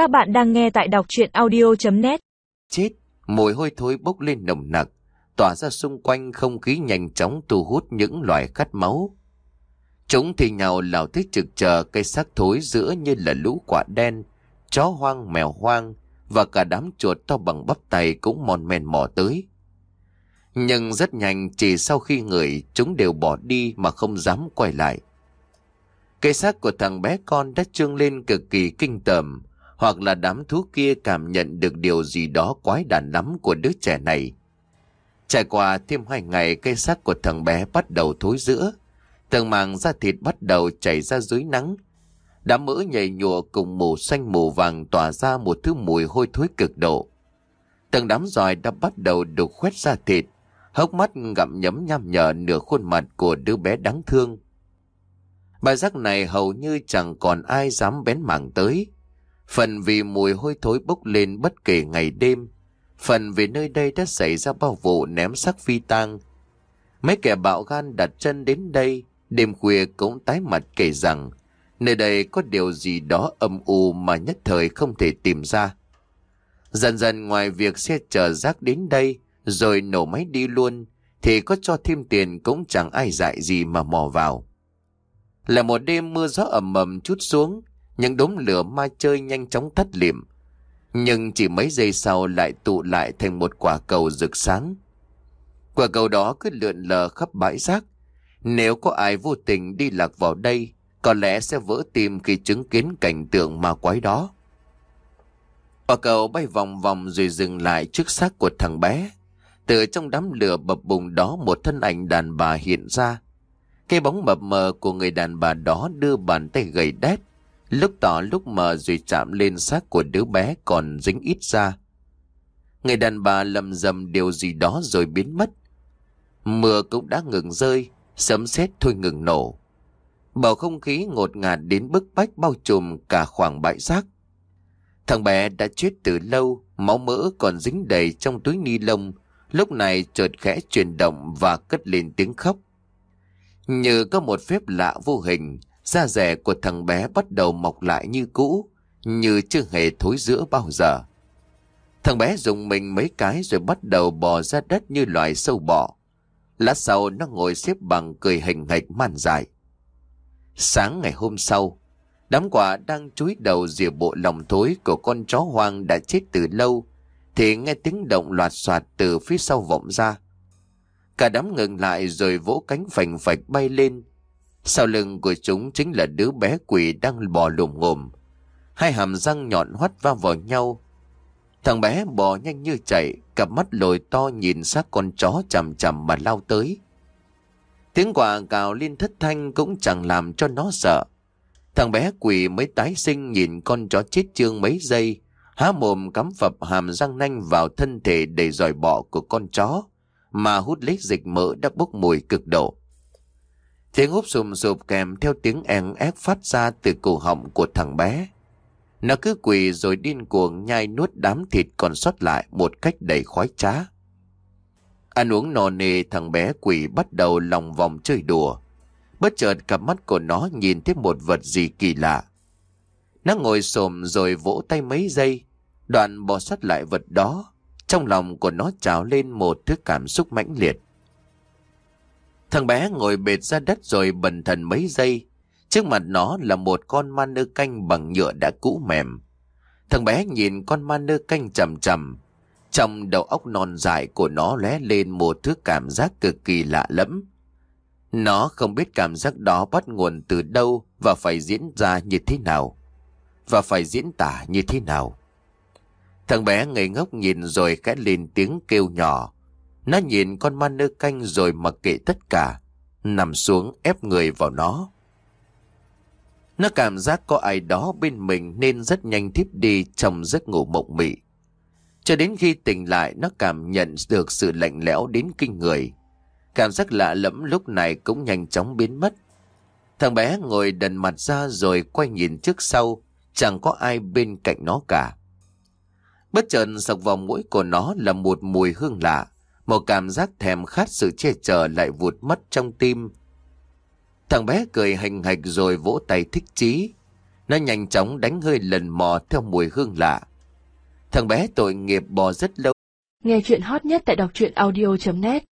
Các bạn đang nghe tại đọc chuyện audio.net Chết, mùi hôi thối bốc lên nồng nặc, tỏa ra xung quanh không khí nhanh chóng thu hút những loài khát máu. Chúng thì nhào lào thích trực chờ cây xác thối giữa như là lũ quả đen, chó hoang mèo hoang và cả đám chuột to bằng bắp tay cũng mòn men mò tới. Nhưng rất nhanh chỉ sau khi người chúng đều bỏ đi mà không dám quay lại. Cây xác của thằng bé con đã trương lên cực kỳ kinh tởm, hoặc là đám thú kia cảm nhận được điều gì đó quái đản lắm của đứa trẻ này. Trải qua thêm hai ngày cây xác của thằng bé bắt đầu thối giữa, tầng màng da thịt bắt đầu chảy ra dưới nắng. Đám mỡ nhảy nhụa cùng mù xanh mù vàng tỏa ra một thứ mùi hôi thối cực độ. Từng đám giòi đã bắt đầu đục khoét da thịt, hốc mắt ngậm nhấm nham nhở nửa khuôn mặt của đứa bé đáng thương. Bài giác này hầu như chẳng còn ai dám bén mảng tới. Phần vì mùi hôi thối bốc lên bất kể ngày đêm. Phần vì nơi đây đã xảy ra bao vụ ném xác phi tang. Mấy kẻ bạo gan đặt chân đến đây, đêm khuya cũng tái mặt kể rằng nơi đây có điều gì đó âm u mà nhất thời không thể tìm ra. Dần dần ngoài việc xe chở rác đến đây, rồi nổ máy đi luôn, thì có cho thêm tiền cũng chẳng ai dại gì mà mò vào. Là một đêm mưa gió ẩm ẩm chút xuống, những đốm lửa ma chơi nhanh chóng tắt liệm. Nhưng chỉ mấy giây sau lại tụ lại thành một quả cầu rực sáng. Quả cầu đó cứ lượn lờ khắp bãi rác. Nếu có ai vô tình đi lạc vào đây, có lẽ sẽ vỡ tim khi chứng kiến cảnh tượng ma quái đó. Quả cầu bay vòng vòng rồi dừng lại trước xác của thằng bé. Từ trong đám lửa bập bùng đó một thân ảnh đàn bà hiện ra. Cái bóng mập mờ của người đàn bà đó đưa bàn tay gầy đét, lúc tỏ lúc mờ rồi chạm lên xác của đứa bé còn dính ít ra. Người đàn bà lầm rầm điều gì đó rồi biến mất. Mưa cũng đã ngừng rơi, sấm sét thôi ngừng nổ. Bầu không khí ngột ngạt đến bức bách bao trùm cả khoảng bãi rác. Thằng bé đã chết từ lâu, máu mỡ còn dính đầy trong túi ni lông, lúc này chợt khẽ chuyển động và cất lên tiếng khóc. Như có một phép lạ vô hình, da rẻ của thằng bé bắt đầu mọc lại như cũ, như chưa hề thối giữa bao giờ. Thằng bé dùng mình mấy cái rồi bắt đầu bò ra đất như loài sâu bọ. Lát sau nó ngồi xếp bằng cười hình hạch man dài. Sáng ngày hôm sau, đám quả đang chúi đầu rìa bộ lòng thối của con chó hoang đã chết từ lâu, thì nghe tiếng động loạt soạt từ phía sau vọng ra. Cả đám ngừng lại rồi vỗ cánh phành phạch bay lên. Sau lưng của chúng chính là đứa bé quỷ đang bò lùm ngồm. Hai hàm răng nhọn hoắt va vào nhau. Thằng bé bò nhanh như chạy, cặp mắt lồi to nhìn xác con chó chằm chằm mà lao tới. Tiếng quả cào liên thất thanh cũng chẳng làm cho nó sợ. Thằng bé quỷ mới tái sinh nhìn con chó chết chương mấy giây, há mồm cắm phập hàm răng nanh vào thân thể đầy dòi bọ của con chó mà hút lấy dịch mỡ đã bốc mùi cực độ. Tiếng húp sùm sụp kèm theo tiếng én ép phát ra từ cổ họng của thằng bé. Nó cứ quỳ rồi điên cuồng nhai nuốt đám thịt còn sót lại một cách đầy khoái trá. Ăn uống no nề thằng bé quỳ bắt đầu lòng vòng chơi đùa. Bất chợt cặp mắt của nó nhìn thấy một vật gì kỳ lạ. Nó ngồi xồm rồi vỗ tay mấy giây, đoạn bỏ sót lại vật đó trong lòng của nó trào lên một thứ cảm xúc mãnh liệt. Thằng bé ngồi bệt ra đất rồi bần thần mấy giây. Trước mặt nó là một con ma nơ canh bằng nhựa đã cũ mềm. Thằng bé nhìn con ma nơ canh chầm chầm. Trong đầu óc non dài của nó lóe lên một thứ cảm giác cực kỳ lạ lẫm. Nó không biết cảm giác đó bắt nguồn từ đâu và phải diễn ra như thế nào. Và phải diễn tả như thế nào. Thằng bé ngây ngốc nhìn rồi khẽ lên tiếng kêu nhỏ. Nó nhìn con ma nơ canh rồi mặc kệ tất cả. Nằm xuống ép người vào nó. Nó cảm giác có ai đó bên mình nên rất nhanh thiếp đi trong giấc ngủ mộng mị. Cho đến khi tỉnh lại nó cảm nhận được sự lạnh lẽo đến kinh người. Cảm giác lạ lẫm lúc này cũng nhanh chóng biến mất. Thằng bé ngồi đần mặt ra rồi quay nhìn trước sau, chẳng có ai bên cạnh nó cả. Bất chợt sọc vào mũi của nó là một mùi hương lạ, một cảm giác thèm khát sự che chở lại vụt mất trong tim. Thằng bé cười hành hạch rồi vỗ tay thích chí. Nó nhanh chóng đánh hơi lần mò theo mùi hương lạ. Thằng bé tội nghiệp bò rất lâu. Nghe chuyện hot nhất tại đọc truyện audio.net